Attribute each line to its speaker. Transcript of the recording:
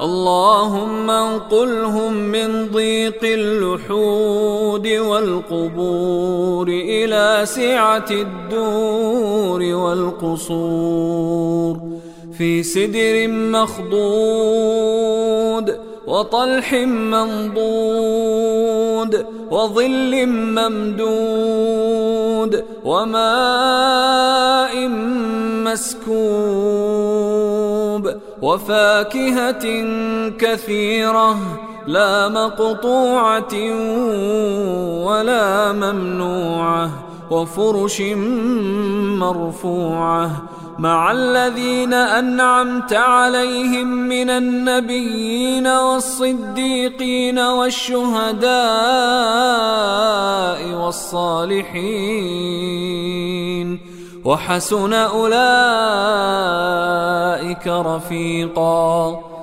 Speaker 1: اللهم انقلهم من ضيق اللحود والقبور إلى سعة الدور والقصور. في سدر مخضود وطلح منضود وظل ممدود وماء مسكوب وفاكهة كثيرة لا مقطوعة ولا ممنوعة وفرش مرفوعة مع الذين أنعمت عليهم من النبيين والصديقين والشهداء والصالحين. وحسن أولئك رفيقاً.